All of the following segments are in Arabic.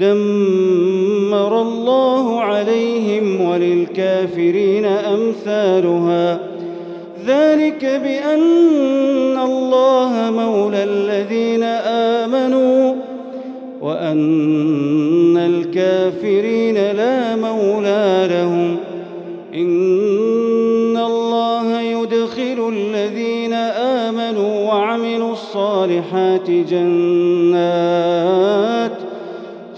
دمر الله عليهم وللكافرين أمثالها. ذلك بأن الله مولى الذين آمنوا وأن الكافرين لا مولى لهم. إن الله يدخل الذين آمنوا وعملوا الصالحات جنات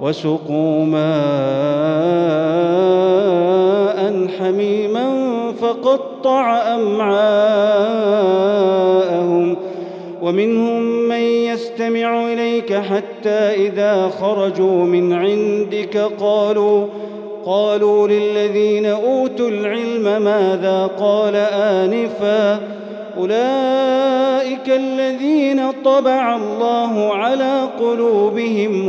وسقوا ماء حميما فقطع أمعاءهم ومنهم من يستمع إليك حتى إذا خرجوا من عندك قالوا قالوا للذين أوتوا العلم ماذا قال آنفا أولئك الذين طبع الله على قلوبهم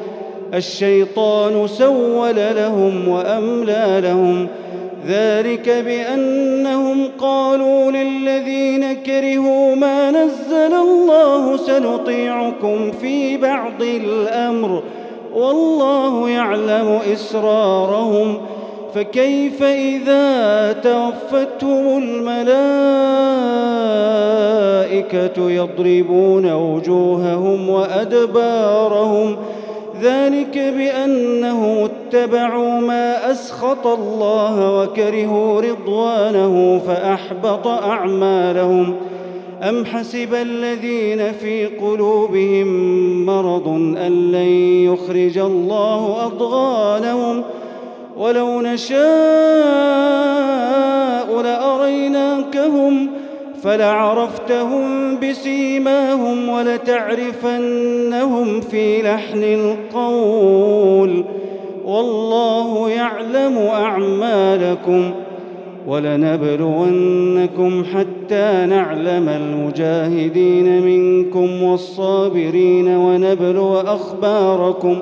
الشيطان سول لهم وأملى لهم. ذلك بأنهم قالوا للذين كرهوا ما نزل الله سنطيعكم في بعض الأمر. والله يعلم إسرارهم. فكيف إذا توفتهم الملائكة يضربون وجوههم وأدبارهم؟ ذلك بأنه اتبعوا ما أسخط الله وكرهوا رضوانه فأحبط أعمالهم. أم حسب الذين في قلوبهم مرض أن لن يخرج الله أضغانهم ۖ؟ ولو نشاء لأريناكهم. فلعرفتهم بسيماهم ولتعرفنهم في لحن القول والله يعلم أعمالكم ولنبلونكم حتى نعلم المجاهدين منكم والصابرين ونبلو أخباركم ۖ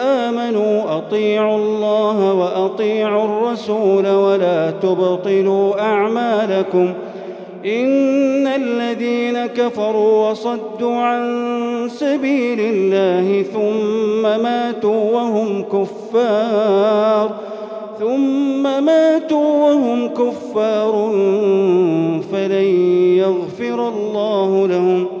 أطيعوا الله وأطيعوا الرسول ولا تبطلوا أعمالكم إن الذين كفروا وصدوا عن سبيل الله ثم ماتوا وهم كفار ثم ماتوا وهم كفار فلن يغفر الله لهم